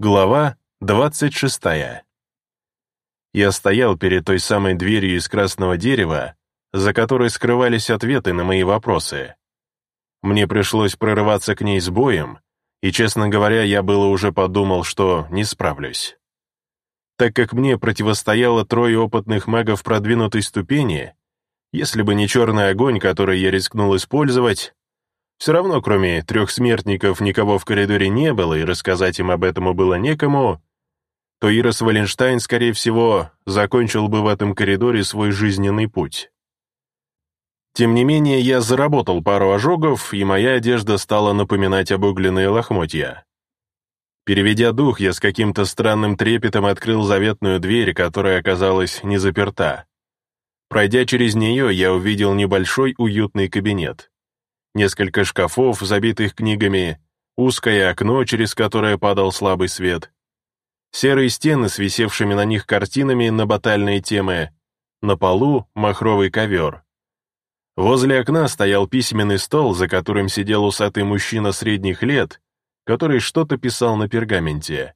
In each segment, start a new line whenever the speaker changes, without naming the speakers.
Глава 26. Я стоял перед той самой дверью из красного дерева, за которой скрывались ответы на мои вопросы. Мне пришлось прорываться к ней с боем, и, честно говоря, я было уже подумал, что не справлюсь. Так как мне противостояло трое опытных магов продвинутой ступени, если бы не черный огонь, который я рискнул использовать, все равно, кроме трех смертников, никого в коридоре не было, и рассказать им об этом было некому, то Ирос Валенштайн, скорее всего, закончил бы в этом коридоре свой жизненный путь. Тем не менее, я заработал пару ожогов, и моя одежда стала напоминать обугленные лохмотья. Переведя дух, я с каким-то странным трепетом открыл заветную дверь, которая оказалась не заперта. Пройдя через нее, я увидел небольшой уютный кабинет несколько шкафов, забитых книгами, узкое окно, через которое падал слабый свет, серые стены с висевшими на них картинами на батальные темы, на полу махровый ковер. Возле окна стоял письменный стол, за которым сидел усатый мужчина средних лет, который что-то писал на пергаменте.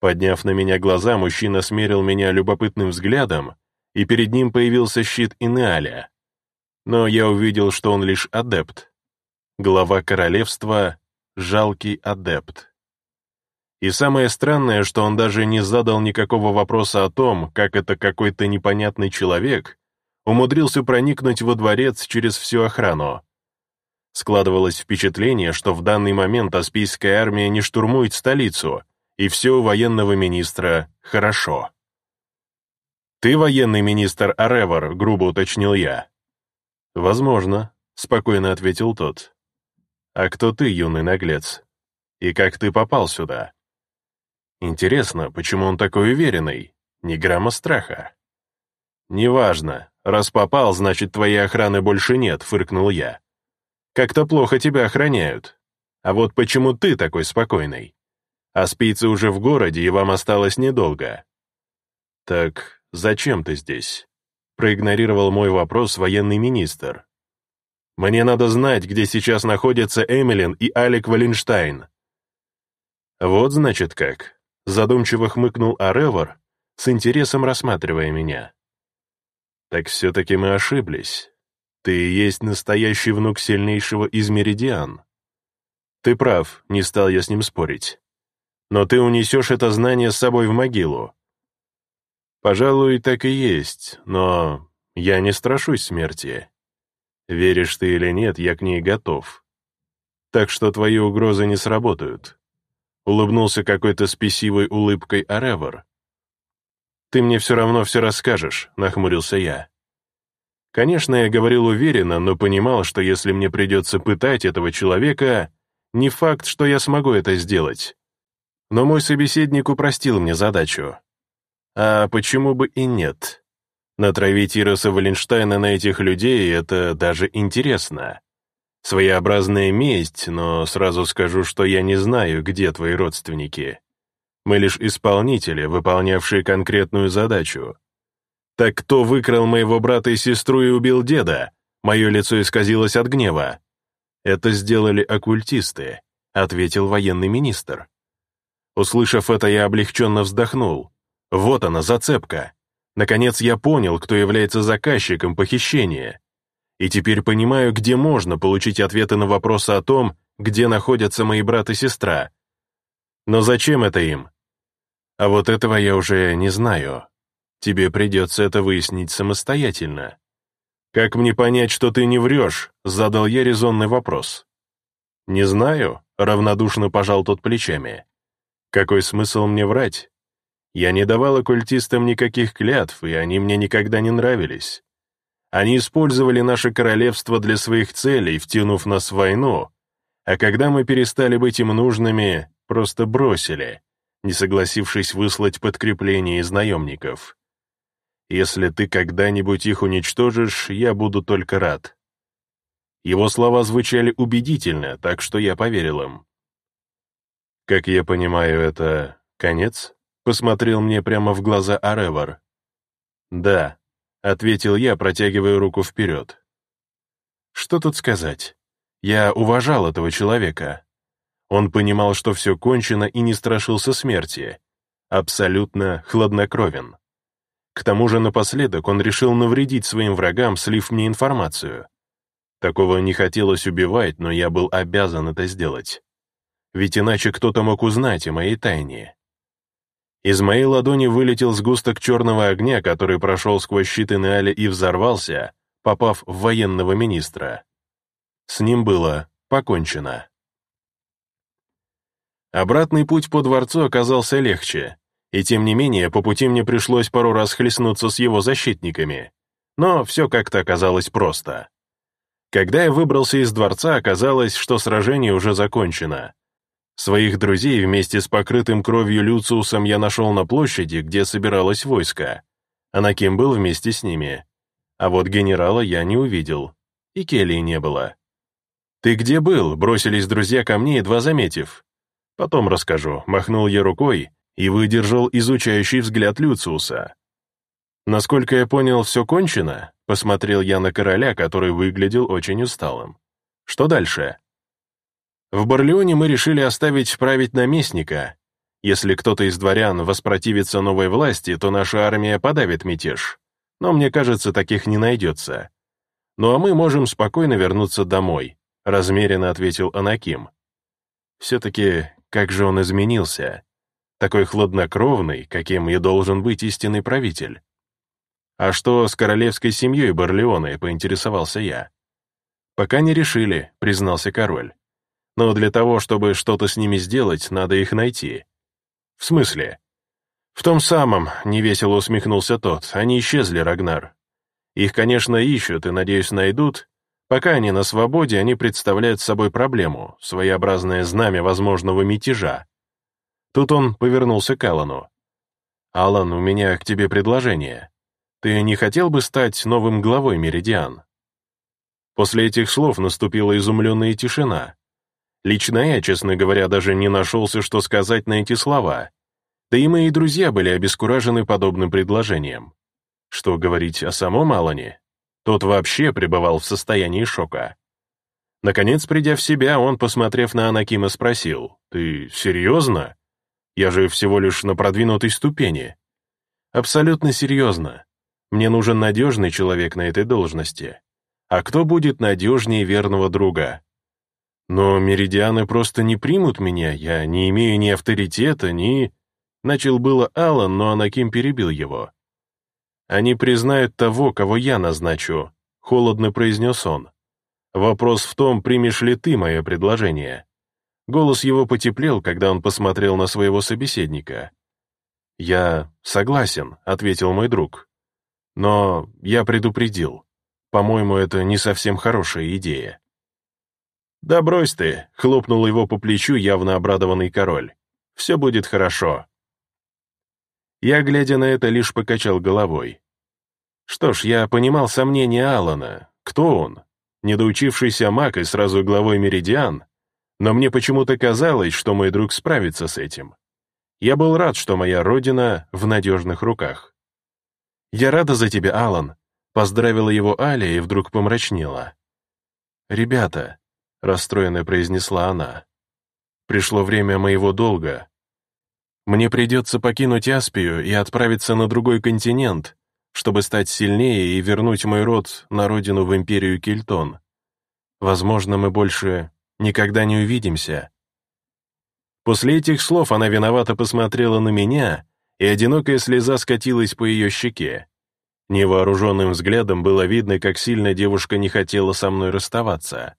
Подняв на меня глаза, мужчина смерил меня любопытным взглядом, и перед ним появился щит Инеаля но я увидел, что он лишь адепт. Глава королевства — жалкий адепт. И самое странное, что он даже не задал никакого вопроса о том, как это какой-то непонятный человек умудрился проникнуть во дворец через всю охрану. Складывалось впечатление, что в данный момент Аспийская армия не штурмует столицу, и все у военного министра хорошо. «Ты военный министр Аревар», — грубо уточнил я. «Возможно», — спокойно ответил тот. «А кто ты, юный наглец? И как ты попал сюда?» «Интересно, почему он такой уверенный? Ни грамма страха». «Неважно. Раз попал, значит, твоей охраны больше нет», — фыркнул я. «Как-то плохо тебя охраняют. А вот почему ты такой спокойный? А спицы уже в городе, и вам осталось недолго». «Так зачем ты здесь?» Проигнорировал мой вопрос военный министр. «Мне надо знать, где сейчас находятся Эмилин и Алек Валенштайн». «Вот, значит, как», — задумчиво хмыкнул Аревор, с интересом рассматривая меня. «Так все-таки мы ошиблись. Ты и есть настоящий внук сильнейшего из Меридиан». «Ты прав, не стал я с ним спорить. Но ты унесешь это знание с собой в могилу, Пожалуй, так и есть, но я не страшусь смерти. Веришь ты или нет, я к ней готов. Так что твои угрозы не сработают. Улыбнулся какой-то спесивой улыбкой Аревор. «Ты мне все равно все расскажешь», — нахмурился я. Конечно, я говорил уверенно, но понимал, что если мне придется пытать этого человека, не факт, что я смогу это сделать. Но мой собеседник упростил мне задачу. А почему бы и нет? Натравить Ироса Валенштейна на этих людей — это даже интересно. Своеобразная месть, но сразу скажу, что я не знаю, где твои родственники. Мы лишь исполнители, выполнявшие конкретную задачу. Так кто выкрал моего брата и сестру и убил деда? Мое лицо исказилось от гнева. Это сделали оккультисты, ответил военный министр. Услышав это, я облегченно вздохнул. Вот она, зацепка. Наконец я понял, кто является заказчиком похищения. И теперь понимаю, где можно получить ответы на вопросы о том, где находятся мои брат и сестра. Но зачем это им? А вот этого я уже не знаю. Тебе придется это выяснить самостоятельно. Как мне понять, что ты не врешь? Задал я резонный вопрос. Не знаю, равнодушно пожал тот плечами. Какой смысл мне врать? Я не давал оккультистам никаких клятв, и они мне никогда не нравились. Они использовали наше королевство для своих целей, втянув нас в войну, а когда мы перестали быть им нужными, просто бросили, не согласившись выслать подкрепление из наемников. Если ты когда-нибудь их уничтожишь, я буду только рад. Его слова звучали убедительно, так что я поверил им. Как я понимаю, это конец? Посмотрел мне прямо в глаза Аревар. «Да», — ответил я, протягивая руку вперед. Что тут сказать? Я уважал этого человека. Он понимал, что все кончено и не страшился смерти. Абсолютно хладнокровен. К тому же напоследок он решил навредить своим врагам, слив мне информацию. Такого не хотелось убивать, но я был обязан это сделать. Ведь иначе кто-то мог узнать о моей тайне. Из моей ладони вылетел сгусток черного огня, который прошел сквозь щиты Неали и взорвался, попав в военного министра. С ним было покончено. Обратный путь по дворцу оказался легче, и тем не менее по пути мне пришлось пару раз хлестнуться с его защитниками. Но все как-то оказалось просто. Когда я выбрался из дворца, оказалось, что сражение уже закончено. Своих друзей вместе с покрытым кровью Люциусом я нашел на площади, где собиралось войско. Анаким был вместе с ними. А вот генерала я не увидел. И Келли не было. «Ты где был?» — бросились друзья ко мне, едва заметив. «Потом расскажу», — махнул я рукой и выдержал изучающий взгляд Люциуса. «Насколько я понял, все кончено?» — посмотрел я на короля, который выглядел очень усталым. «Что дальше?» «В Барлеоне мы решили оставить править наместника. Если кто-то из дворян воспротивится новой власти, то наша армия подавит мятеж. Но мне кажется, таких не найдется. Ну а мы можем спокойно вернуться домой», — размеренно ответил Анаким. «Все-таки как же он изменился? Такой хладнокровный, каким и должен быть истинный правитель. А что с королевской семьей Барлеоны, поинтересовался я. Пока не решили, признался король. Но для того, чтобы что-то с ними сделать, надо их найти. В смысле? В том самом, невесело усмехнулся тот, они исчезли, Рагнар. Их, конечно, ищут и, надеюсь, найдут, Пока они на свободе, они представляют собой проблему, своеобразное знамя возможного мятежа. Тут он повернулся к Аллану. «Аллан, у меня к тебе предложение. Ты не хотел бы стать новым главой Меридиан?» После этих слов наступила изумленная тишина. Лично я, честно говоря, даже не нашелся, что сказать на эти слова. Да и мои друзья были обескуражены подобным предложением. Что говорить о самом Алане? Тот вообще пребывал в состоянии шока. Наконец, придя в себя, он, посмотрев на Анакима, спросил, «Ты серьезно? Я же всего лишь на продвинутой ступени». «Абсолютно серьезно. Мне нужен надежный человек на этой должности. А кто будет надежнее верного друга?» «Но меридианы просто не примут меня, я не имею ни авторитета, ни...» Начал было Алан, но Анаким перебил его. Они признают того, кого я назначу», — холодно произнес он. «Вопрос в том, примешь ли ты мое предложение». Голос его потеплел, когда он посмотрел на своего собеседника. «Я согласен», — ответил мой друг. «Но я предупредил. По-моему, это не совсем хорошая идея». «Да брось ты», — хлопнул его по плечу явно обрадованный король. «Все будет хорошо». Я, глядя на это, лишь покачал головой. Что ж, я понимал сомнения Алана. Кто он? Недоучившийся маг и сразу главой Меридиан? Но мне почему-то казалось, что мой друг справится с этим. Я был рад, что моя родина в надежных руках. «Я рада за тебя, Алан», — поздравила его Аля и вдруг помрачнела. «Ребята», — расстроенно произнесла она, — «пришло время моего долга. Мне придется покинуть Аспию и отправиться на другой континент, чтобы стать сильнее и вернуть мой род на родину в империю Кельтон. Возможно, мы больше никогда не увидимся». После этих слов она виновато посмотрела на меня, и одинокая слеза скатилась по ее щеке. Невооруженным взглядом было видно, как сильно девушка не хотела со мной расставаться.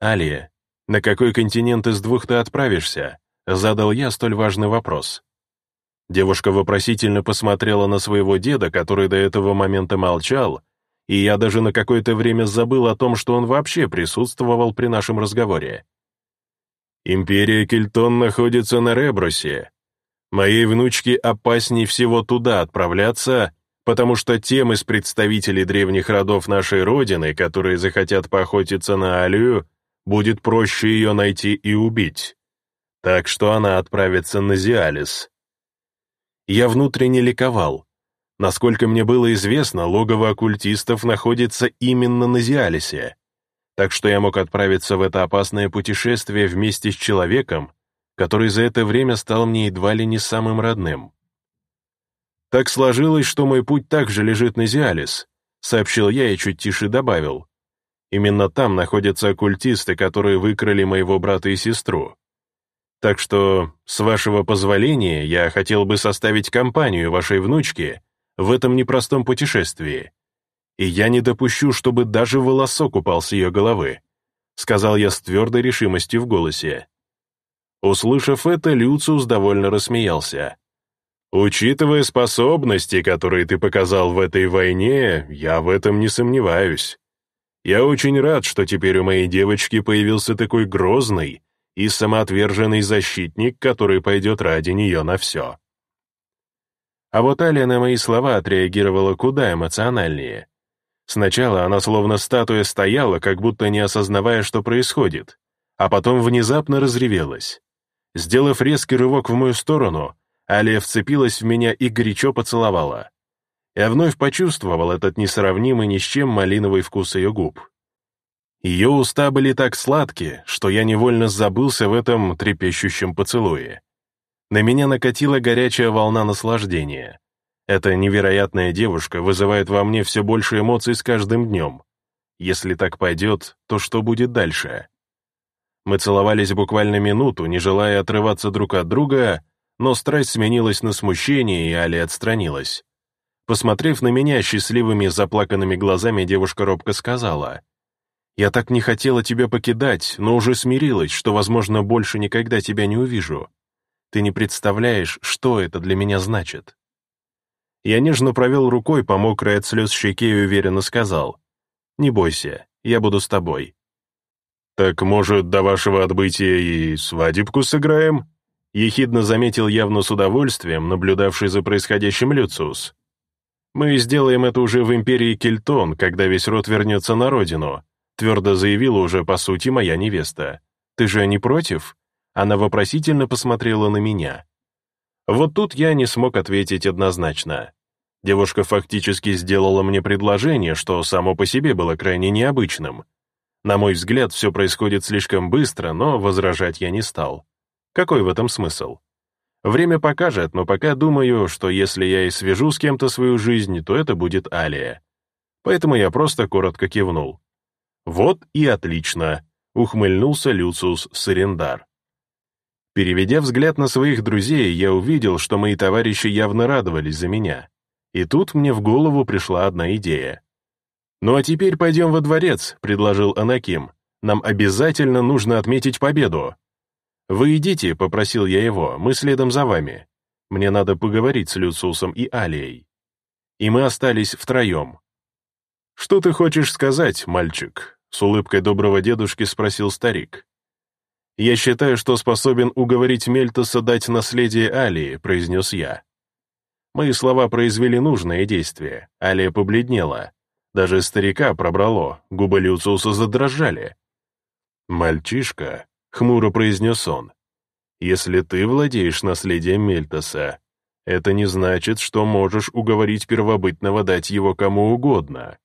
«Алия, на какой континент из двух ты отправишься?» Задал я столь важный вопрос. Девушка вопросительно посмотрела на своего деда, который до этого момента молчал, и я даже на какое-то время забыл о том, что он вообще присутствовал при нашем разговоре. «Империя Кельтон находится на Ребрусе. Моей внучке опасней всего туда отправляться, потому что тем из представителей древних родов нашей Родины, которые захотят поохотиться на Алию, будет проще ее найти и убить так что она отправится на Зиалис. Я внутренне ликовал. Насколько мне было известно, логово оккультистов находится именно на Зиалисе. так что я мог отправиться в это опасное путешествие вместе с человеком, который за это время стал мне едва ли не самым родным. Так сложилось, что мой путь также лежит на Зиалис, сообщил я и чуть тише добавил. Именно там находятся оккультисты, которые выкрали моего брата и сестру. Так что, с вашего позволения, я хотел бы составить компанию вашей внучке в этом непростом путешествии. И я не допущу, чтобы даже волосок упал с ее головы», — сказал я с твердой решимостью в голосе. Услышав это, Люциус довольно рассмеялся. «Учитывая способности, которые ты показал в этой войне, я в этом не сомневаюсь. Я очень рад, что теперь у моей девочки появился такой грозный и самоотверженный защитник, который пойдет ради нее на все». А вот Алия на мои слова отреагировала куда эмоциональнее. Сначала она словно статуя стояла, как будто не осознавая, что происходит, а потом внезапно разревелась. Сделав резкий рывок в мою сторону, Алия вцепилась в меня и горячо поцеловала. Я вновь почувствовал этот несравнимый ни с чем малиновый вкус ее губ. Ее уста были так сладкие, что я невольно забылся в этом трепещущем поцелуе. На меня накатила горячая волна наслаждения. Эта невероятная девушка вызывает во мне все больше эмоций с каждым днем. Если так пойдет, то что будет дальше? Мы целовались буквально минуту, не желая отрываться друг от друга, но страсть сменилась на смущение, и Али отстранилась. Посмотрев на меня счастливыми заплаканными глазами, девушка робко сказала, «Я так не хотела тебя покидать, но уже смирилась, что, возможно, больше никогда тебя не увижу. Ты не представляешь, что это для меня значит». Я нежно провел рукой по мокрой от слез щеке и уверенно сказал, «Не бойся, я буду с тобой». «Так, может, до вашего отбытия и свадебку сыграем?» Ехидно заметил явно с удовольствием, наблюдавший за происходящим Люциус. «Мы сделаем это уже в империи Кельтон, когда весь род вернется на родину», твердо заявила уже, по сути, моя невеста. «Ты же не против?» Она вопросительно посмотрела на меня. Вот тут я не смог ответить однозначно. Девушка фактически сделала мне предложение, что само по себе было крайне необычным. На мой взгляд, все происходит слишком быстро, но возражать я не стал. Какой в этом смысл? Время покажет, но пока думаю, что если я и свяжу с кем-то свою жизнь, то это будет Алия. Поэтому я просто коротко кивнул. «Вот и отлично», — ухмыльнулся Люциус Сарендар. Переведя взгляд на своих друзей, я увидел, что мои товарищи явно радовались за меня. И тут мне в голову пришла одна идея. «Ну а теперь пойдем во дворец», — предложил Анаким. «Нам обязательно нужно отметить победу». «Вы идите», — попросил я его, — «мы следом за вами. Мне надо поговорить с Люциусом и Алией». И мы остались втроем. «Что ты хочешь сказать, мальчик?» — с улыбкой доброго дедушки спросил старик. «Я считаю, что способен уговорить Мельтоса дать наследие Алии», — произнес я. Мои слова произвели нужное действие. Алия побледнела. Даже старика пробрало, губы Люциуса задрожали. «Мальчишка», — хмуро произнес он, — «если ты владеешь наследием Мельтоса, это не значит, что можешь уговорить первобытного дать его кому угодно.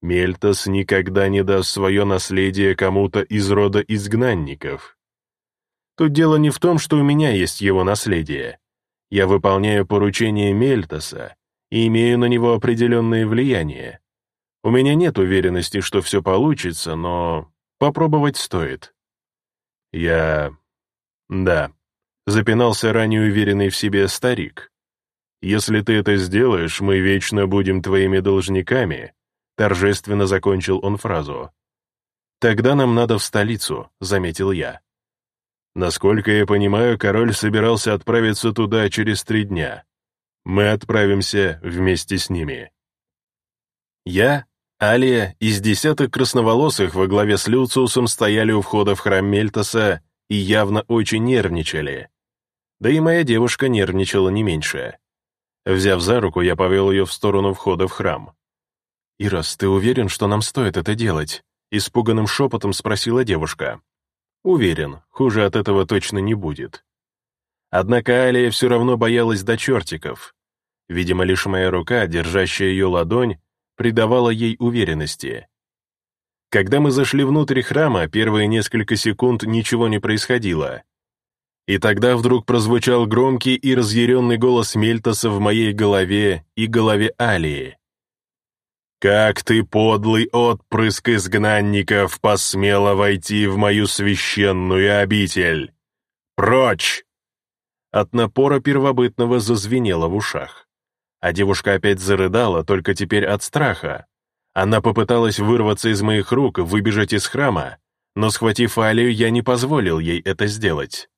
Мельтос никогда не даст свое наследие кому-то из рода изгнанников. Тут дело не в том, что у меня есть его наследие. Я выполняю поручение Мельтоса и имею на него определенное влияние. У меня нет уверенности, что все получится, но попробовать стоит. Я... да, запинался ранее уверенный в себе старик. Если ты это сделаешь, мы вечно будем твоими должниками, Торжественно закончил он фразу. «Тогда нам надо в столицу», — заметил я. Насколько я понимаю, король собирался отправиться туда через три дня. Мы отправимся вместе с ними. Я, Алия из десяток красноволосых во главе с Люциусом стояли у входа в храм Мельтоса и явно очень нервничали. Да и моя девушка нервничала не меньше. Взяв за руку, я повел ее в сторону входа в храм. «Ирос, ты уверен, что нам стоит это делать?» Испуганным шепотом спросила девушка. «Уверен, хуже от этого точно не будет». Однако Алия все равно боялась до чертиков. Видимо, лишь моя рука, держащая ее ладонь, придавала ей уверенности. Когда мы зашли внутрь храма, первые несколько секунд ничего не происходило. И тогда вдруг прозвучал громкий и разъяренный голос Мельтоса в моей голове и голове Алии. «Как ты, подлый отпрыск изгнанников, посмела войти в мою священную обитель? Прочь!» От напора первобытного зазвенело в ушах. А девушка опять зарыдала, только теперь от страха. Она попыталась вырваться из моих рук, выбежать из храма, но, схватив Алию, я не позволил ей это сделать.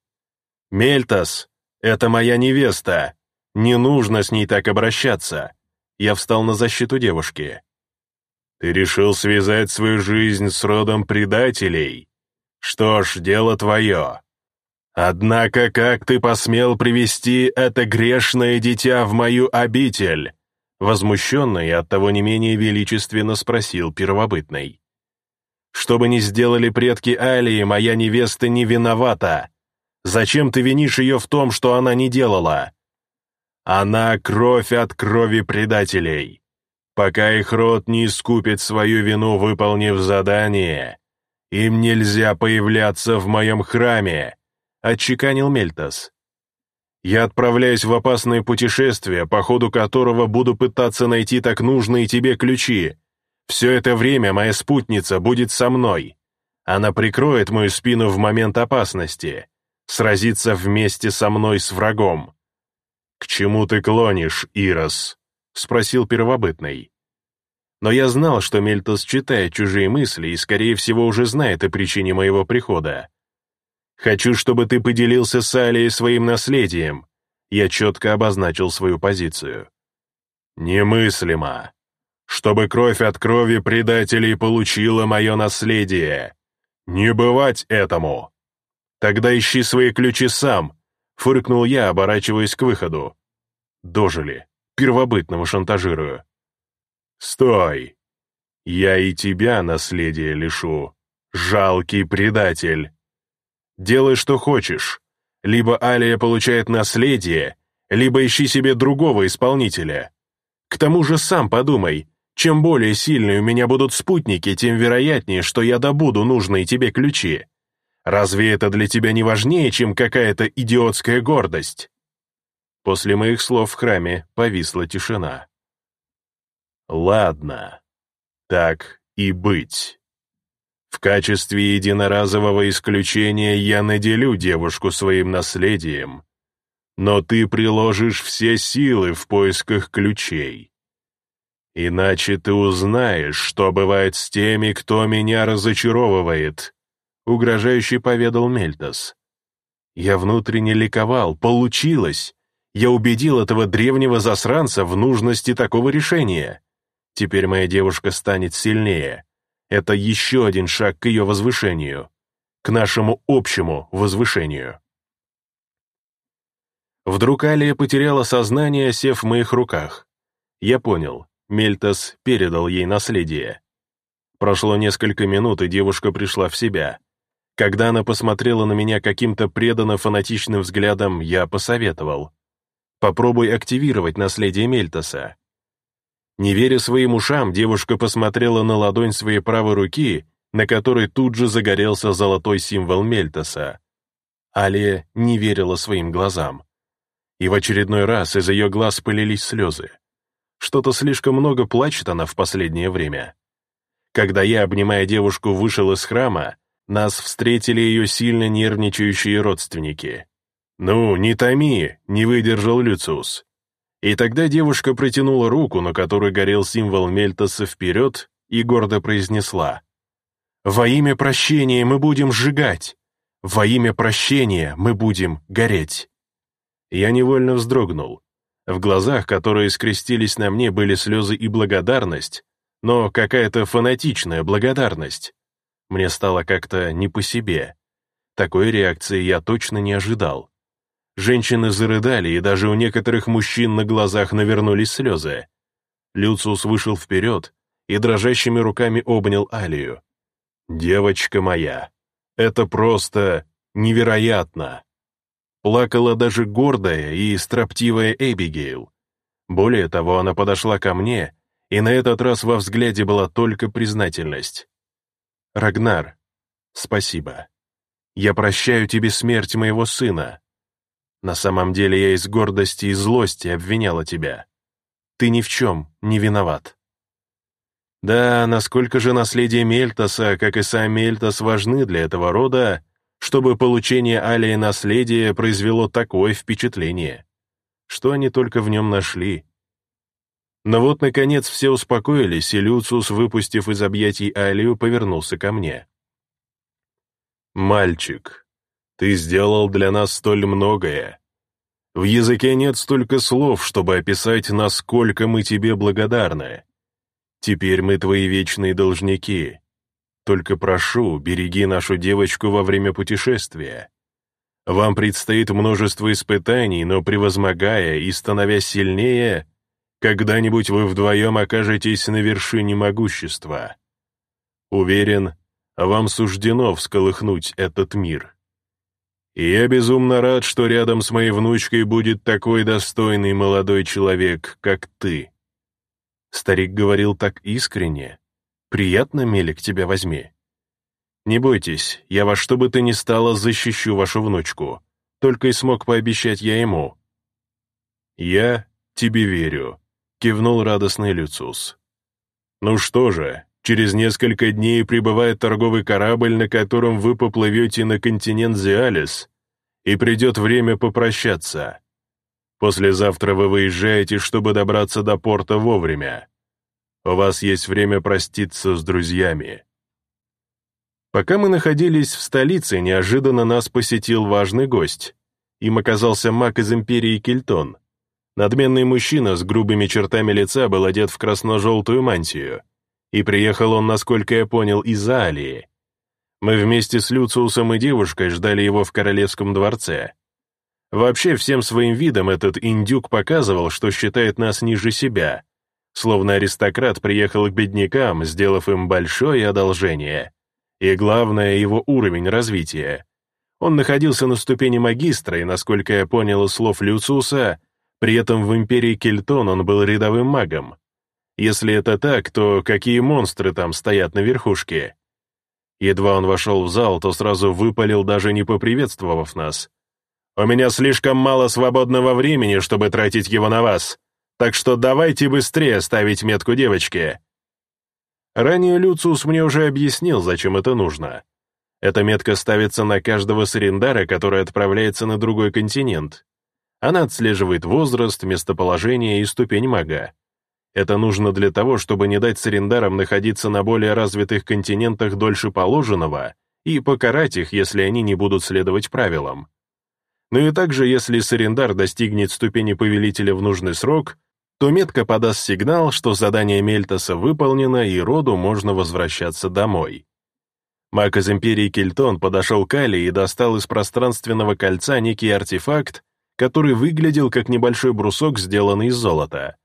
«Мельтас, это моя невеста. Не нужно с ней так обращаться». Я встал на защиту девушки. Ты решил связать свою жизнь с родом предателей? Что ж, дело твое. Однако как ты посмел привести это грешное дитя в мою обитель?» Возмущенно и оттого не менее величественно спросил первобытный. «Что бы ни сделали предки Алии, моя невеста не виновата. Зачем ты винишь ее в том, что она не делала? Она кровь от крови предателей. Пока их род не искупит свою вину, выполнив задание, им нельзя появляться в моем храме», — отчеканил Мельтас. «Я отправляюсь в опасное путешествие, по ходу которого буду пытаться найти так нужные тебе ключи. Все это время моя спутница будет со мной. Она прикроет мою спину в момент опасности, сразится вместе со мной с врагом». «К чему ты клонишь, Ирос?» — спросил первобытный. Но я знал, что Мельтос читает чужие мысли и, скорее всего, уже знает о причине моего прихода. «Хочу, чтобы ты поделился с Алией своим наследием», я четко обозначил свою позицию. «Немыслимо. Чтобы кровь от крови предателей получила мое наследие. Не бывать этому. Тогда ищи свои ключи сам», — фыркнул я, оборачиваясь к выходу. Дожили первобытного шантажирую. «Стой! Я и тебя наследие лишу, жалкий предатель. Делай, что хочешь. Либо Алия получает наследие, либо ищи себе другого исполнителя. К тому же сам подумай, чем более сильные у меня будут спутники, тем вероятнее, что я добуду нужные тебе ключи. Разве это для тебя не важнее, чем какая-то идиотская гордость?» После моих слов в храме повисла тишина. «Ладно, так и быть. В качестве единоразового исключения я наделю девушку своим наследием, но ты приложишь все силы в поисках ключей. Иначе ты узнаешь, что бывает с теми, кто меня разочаровывает», — угрожающе поведал Мельтас. Я внутренне ликовал, получилось я убедил этого древнего засранца в нужности такого решения. Теперь моя девушка станет сильнее. Это еще один шаг к ее возвышению, к нашему общему возвышению. Вдруг Алия потеряла сознание, сев в моих руках. Я понял, Мельтас передал ей наследие. Прошло несколько минут, и девушка пришла в себя. Когда она посмотрела на меня каким-то преданно фанатичным взглядом, я посоветовал. Попробуй активировать наследие Мельтоса. Не веря своим ушам, девушка посмотрела на ладонь своей правой руки, на которой тут же загорелся золотой символ Мельтоса. Алия не верила своим глазам. И в очередной раз из ее глаз пылились слезы. Что-то слишком много плачет она в последнее время. Когда я, обнимая девушку, вышел из храма, нас встретили ее сильно нервничающие родственники. «Ну, не томи», — не выдержал Люциус. И тогда девушка протянула руку, на которой горел символ Мельтоса вперед, и гордо произнесла. «Во имя прощения мы будем сжигать! Во имя прощения мы будем гореть!» Я невольно вздрогнул. В глазах, которые скрестились на мне, были слезы и благодарность, но какая-то фанатичная благодарность. Мне стало как-то не по себе. Такой реакции я точно не ожидал. Женщины зарыдали, и даже у некоторых мужчин на глазах навернулись слезы. Люциус вышел вперед и дрожащими руками обнял Алию. «Девочка моя, это просто невероятно!» Плакала даже гордая и строптивая Эбигейл. Более того, она подошла ко мне, и на этот раз во взгляде была только признательность. Рагнар, спасибо. Я прощаю тебе смерть моего сына. На самом деле я из гордости и злости обвиняла тебя. Ты ни в чем не виноват. Да, насколько же наследие Мельтаса, как и сам Мельтас, важны для этого рода, чтобы получение Алии наследия произвело такое впечатление. Что они только в нем нашли. Но вот, наконец, все успокоились, и Люциус, выпустив из объятий Алию, повернулся ко мне. «Мальчик, ты сделал для нас столь многое. В языке нет столько слов, чтобы описать, насколько мы тебе благодарны. Теперь мы твои вечные должники. Только прошу, береги нашу девочку во время путешествия. Вам предстоит множество испытаний, но превозмогая и становясь сильнее, когда-нибудь вы вдвоем окажетесь на вершине могущества. Уверен, вам суждено всколыхнуть этот мир. И я безумно рад, что рядом с моей внучкой будет такой достойный молодой человек, как ты. Старик говорил так искренне. «Приятно, Мелик, тебя возьми». «Не бойтесь, я во что бы то ни стало защищу вашу внучку», только и смог пообещать я ему. «Я тебе верю», — кивнул радостный Люциус. «Ну что же, через несколько дней прибывает торговый корабль, на котором вы поплывете на континент Зиалис, и придет время попрощаться. Послезавтра вы выезжаете, чтобы добраться до порта вовремя. У вас есть время проститься с друзьями. Пока мы находились в столице, неожиданно нас посетил важный гость. Им оказался маг из империи Кельтон. Надменный мужчина с грубыми чертами лица был одет в красно-желтую мантию. И приехал он, насколько я понял, из Алии. Мы вместе с Люциусом и девушкой ждали его в королевском дворце. Вообще, всем своим видом этот индюк показывал, что считает нас ниже себя, словно аристократ приехал к беднякам, сделав им большое одолжение. И главное, его уровень развития. Он находился на ступени магистра, и, насколько я понял из слов Люциуса, при этом в империи Кельтон он был рядовым магом. Если это так, то какие монстры там стоят на верхушке? Едва он вошел в зал, то сразу выпалил, даже не поприветствовав нас. «У меня слишком мало свободного времени, чтобы тратить его на вас, так что давайте быстрее ставить метку девочки». Ранее Люциус мне уже объяснил, зачем это нужно. Эта метка ставится на каждого сарендара, который отправляется на другой континент. Она отслеживает возраст, местоположение и ступень мага. Это нужно для того, чтобы не дать сарендарам находиться на более развитых континентах дольше положенного и покарать их, если они не будут следовать правилам. Ну и также, если сарендар достигнет ступени повелителя в нужный срок, то метка подаст сигнал, что задание Мельтаса выполнено и роду можно возвращаться домой. Маг из Империи Кельтон подошел к Али и достал из пространственного кольца некий артефакт, который выглядел как небольшой брусок, сделанный из золота.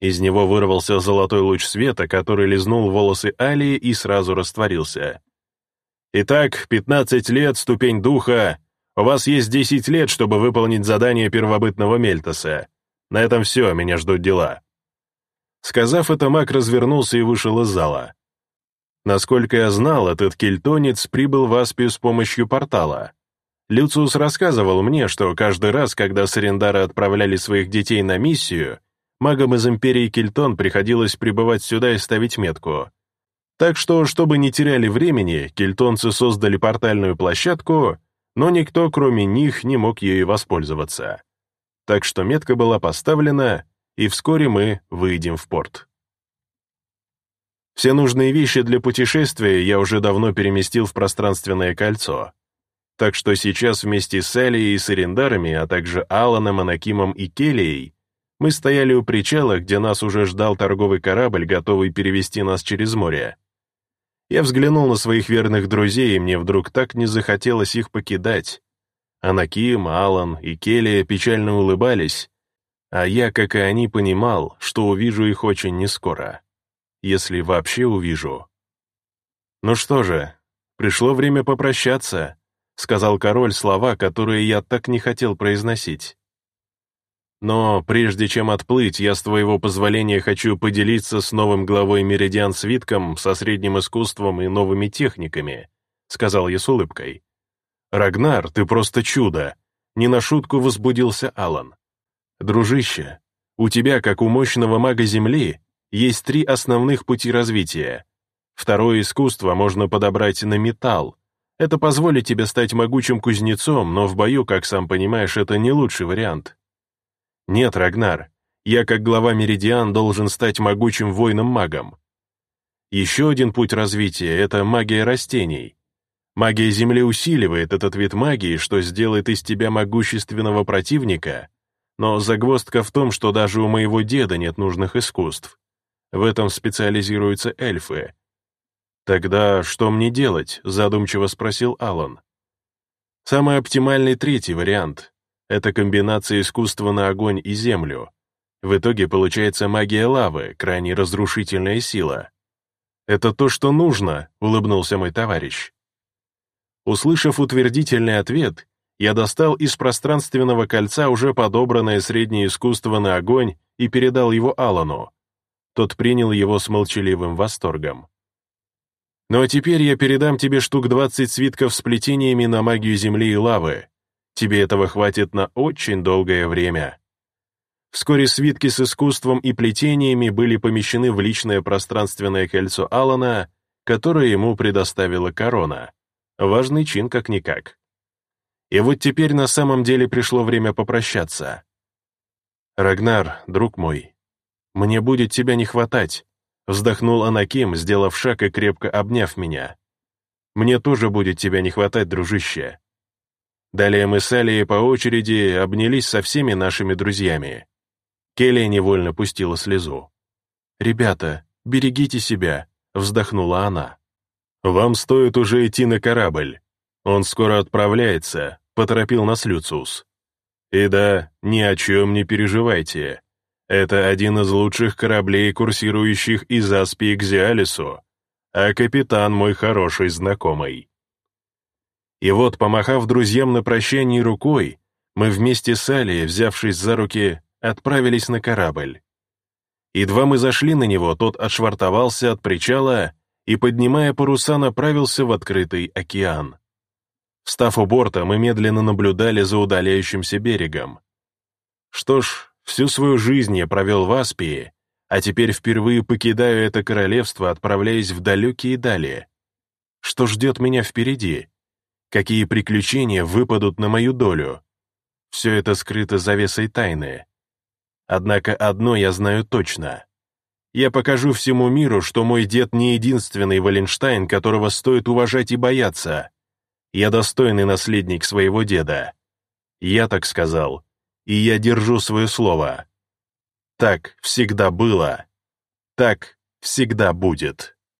Из него вырвался золотой луч света, который лизнул волосы Алии и сразу растворился. «Итак, 15 лет, ступень духа, у вас есть 10 лет, чтобы выполнить задание первобытного Мельтоса. На этом все, меня ждут дела». Сказав это, маг развернулся и вышел из зала. Насколько я знал, этот кельтонец прибыл в Аспию с помощью портала. Люциус рассказывал мне, что каждый раз, когда Сарендары отправляли своих детей на миссию, магам из Империи Кельтон приходилось прибывать сюда и ставить метку. Так что, чтобы не теряли времени, кельтонцы создали портальную площадку — но никто, кроме них, не мог ею воспользоваться. Так что метка была поставлена, и вскоре мы выйдем в порт. Все нужные вещи для путешествия я уже давно переместил в пространственное кольцо. Так что сейчас вместе с Элией и с Арендарами, а также Аланом, Анакимом и Келией, мы стояли у причала, где нас уже ждал торговый корабль, готовый перевести нас через море. Я взглянул на своих верных друзей, и мне вдруг так не захотелось их покидать. Анаким, Алан и Келия печально улыбались, а я, как и они, понимал, что увижу их очень нескоро. Если вообще увижу. «Ну что же, пришло время попрощаться», — сказал король слова, которые я так не хотел произносить. Но прежде чем отплыть, я с твоего позволения хочу поделиться с новым главой Меридиан свитком со средним искусством и новыми техниками», — сказал я с улыбкой. «Рагнар, ты просто чудо!» — не на шутку возбудился Алан. «Дружище, у тебя, как у мощного мага Земли, есть три основных пути развития. Второе искусство можно подобрать на металл. Это позволит тебе стать могучим кузнецом, но в бою, как сам понимаешь, это не лучший вариант. Нет, Рагнар, я как глава Меридиан должен стать могучим воином-магом. Еще один путь развития — это магия растений. Магия Земли усиливает этот вид магии, что сделает из тебя могущественного противника, но загвоздка в том, что даже у моего деда нет нужных искусств. В этом специализируются эльфы. «Тогда что мне делать?» — задумчиво спросил Алан. «Самый оптимальный третий вариант — это комбинация искусства на огонь и землю. В итоге получается магия лавы, крайне разрушительная сила». «Это то, что нужно», — улыбнулся мой товарищ. Услышав утвердительный ответ, я достал из пространственного кольца уже подобранное среднее искусство на огонь и передал его Алану. Тот принял его с молчаливым восторгом. «Ну а теперь я передам тебе штук 20 свитков с плетениями на магию земли и лавы. Тебе этого хватит на очень долгое время». Вскоре свитки с искусством и плетениями были помещены в личное пространственное кольцо Алана, которое ему предоставила корона. Важный чин как-никак. И вот теперь на самом деле пришло время попрощаться. «Рагнар, друг мой, мне будет тебя не хватать», вздохнул Анаким, сделав шаг и крепко обняв меня. «Мне тоже будет тебя не хватать, дружище». Далее мы с Алией по очереди обнялись со всеми нашими друзьями. Келли невольно пустила слезу. «Ребята, берегите себя», — вздохнула она. «Вам стоит уже идти на корабль. Он скоро отправляется», — поторопил нас Люциус. «И да, ни о чем не переживайте. Это один из лучших кораблей, курсирующих из Аспии к Зиалису, а капитан мой хороший знакомый». И вот, помахав друзьям на прощание рукой, мы вместе с Алией, взявшись за руки, отправились на корабль. Едва мы зашли на него, тот отшвартовался от причала и, поднимая паруса, направился в открытый океан. Встав у борта, мы медленно наблюдали за удаляющимся берегом. Что ж, всю свою жизнь я провел в Аспии, а теперь впервые покидаю это королевство, отправляясь в далекие дали. Что ждет меня впереди? Какие приключения выпадут на мою долю? Все это скрыто завесой тайны. Однако одно я знаю точно. Я покажу всему миру, что мой дед не единственный Валенштайн, которого стоит уважать и бояться. Я достойный наследник своего деда. Я так сказал, и я держу свое слово. Так всегда было. Так всегда будет.